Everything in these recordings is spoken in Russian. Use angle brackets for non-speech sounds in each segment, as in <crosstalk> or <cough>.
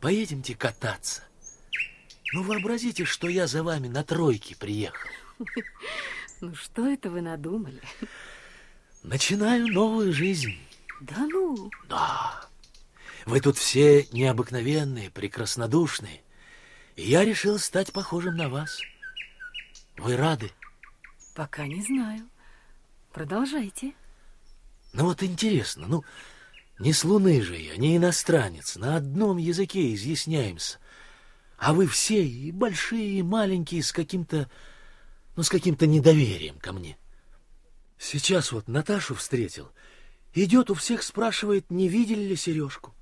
поедемте кататься. Ну, вообразите, что я за вами на тройке приехал. <laughs> Ну, что это вы надумали? Начинаю новую жизнь. Да ну? Да. Вы тут все необыкновенные, прекраснодушные. И я решил стать похожим на вас. Вы рады? Пока не знаю. Продолжайте. Ну вот интересно, ну, не с Луны же я, не иностранец, на одном языке изъясняемся. А вы все, и большие, и маленькие, с каким-то, ну, с каким-то недоверием ко мне. Сейчас вот Наташу встретил, идет у всех спрашивает, не видели ли Сережку.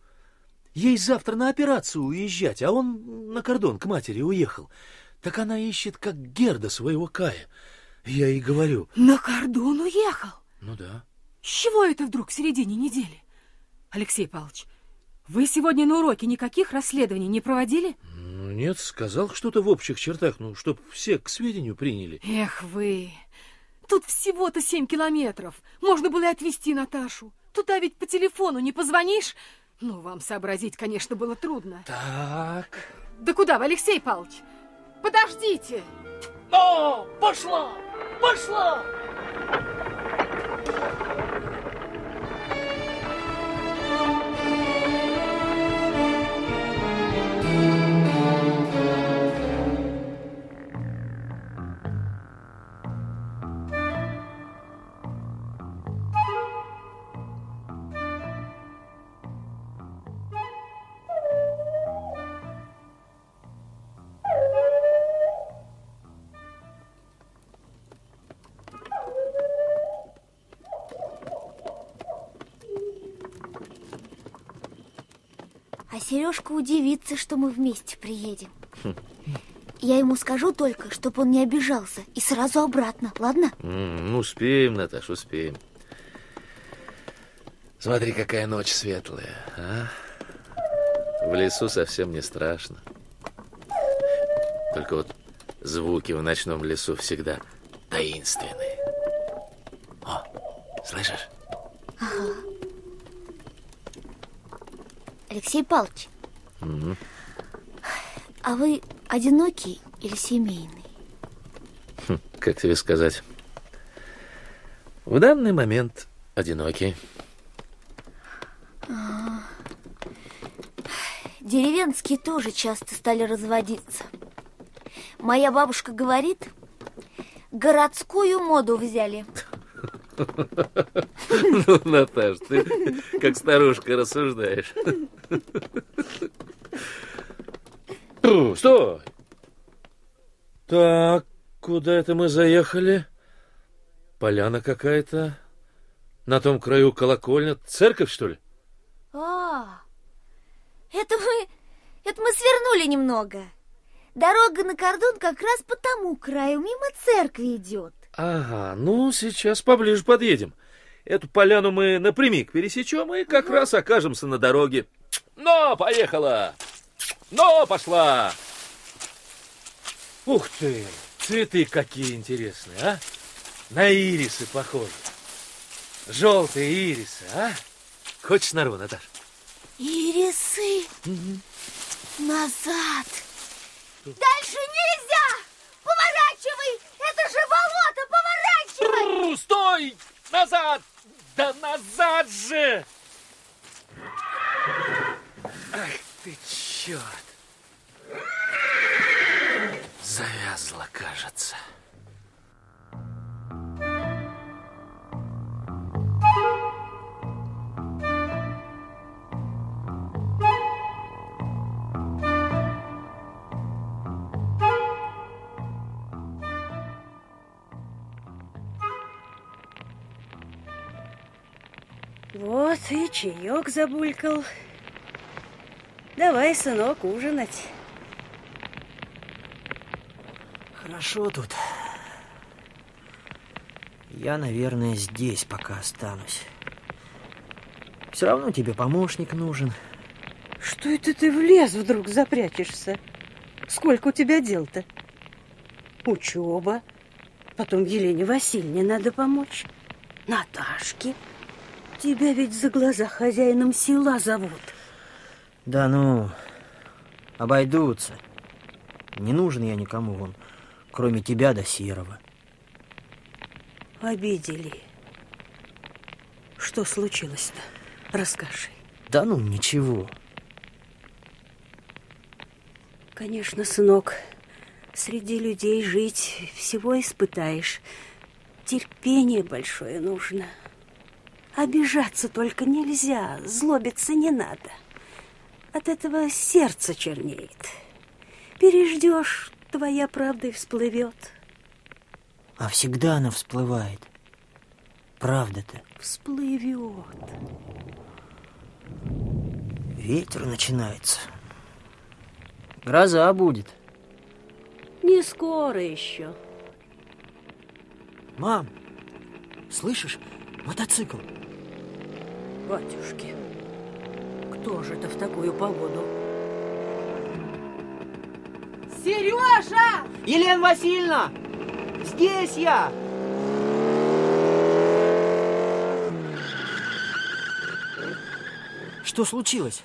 Ей завтра на операцию уезжать, а он на кордон к матери уехал. Так она ищет, как Герда своего Кая. Я ей говорю... На кордон уехал? Ну да. С чего это вдруг в середине недели? Алексей Павлович, вы сегодня на уроке никаких расследований не проводили? Ну, нет, сказал что-то в общих чертах, ну, чтоб все к сведению приняли. Эх вы, тут всего-то семь километров. Можно было и отвезти Наташу. Туда ведь по телефону не позвонишь. Ну, вам сообразить, конечно, было трудно. Так. Да куда вы, Алексей Павлович? Подождите! О, пошла! Пошла! А Сережка удивится, что мы вместе приедем. Я ему скажу только, чтобы он не обижался, и сразу обратно, ладно? Ну, успеем, Наташ, успеем. Смотри, какая ночь светлая, а? В лесу совсем не страшно. Только вот звуки в ночном лесу всегда таинственные. О, слышишь? Алексей Павлович, а вы одинокий или семейный? Хм, Как тебе сказать? В данный момент одинокий. Деревенские тоже часто стали разводиться. Моя бабушка говорит, городскую моду взяли. <laughs> Ну, Наташ, ты как старушка рассуждаешь. Фу, Стой! Так, куда это мы заехали? Поляна какая-то. На том краю колокольня. Церковь, что ли? А, это мы, это мы свернули немного. Дорога на кордон как раз по тому краю, мимо церкви идет. Ага, ну, сейчас поближе подъедем. Эту поляну мы напрямик пересечем и как раз окажемся на дороге. Но, поехала! Но, пошла! Ух ты, цветы какие интересные, а? На ирисы похожи. Желтые ирисы, а? Хочешь нарву, Наташ? Ирисы. Назад. Дальше нельзя! Поворачивай! Это же болото! Фу, Стой! Назад! Да назад же! Ах ты черт! Завязла, кажется. Вот и чаек забулькал. Давай, сынок, ужинать. Хорошо тут. Я, наверное, здесь пока останусь. Все равно тебе помощник нужен. Что это ты в лес вдруг запрячешься? Сколько у тебя дел-то? Учеба. Потом Елене Васильевне надо помочь. Наташке. Тебя ведь за глаза хозяином села зовут. Да ну, Обойдутся. Не нужен я никому, вон, кроме тебя да Серого. Обидели. Что случилось-то? Расскажи. Да ну, ничего. Конечно, сынок, среди людей жить всего испытаешь. Терпение большое нужно. Обижаться только нельзя, злобиться не надо. От этого сердце чернеет. Переждешь, твоя правда и всплывет. А всегда она всплывает. Правда-то. Всплывет. Ветер начинается. Гроза будет. Не скоро еще. Мам, слышишь? Мотоцикл. Батюшки, кто же это в такую погоду? Сережа! Елена Васильевна! Здесь я! Что случилось?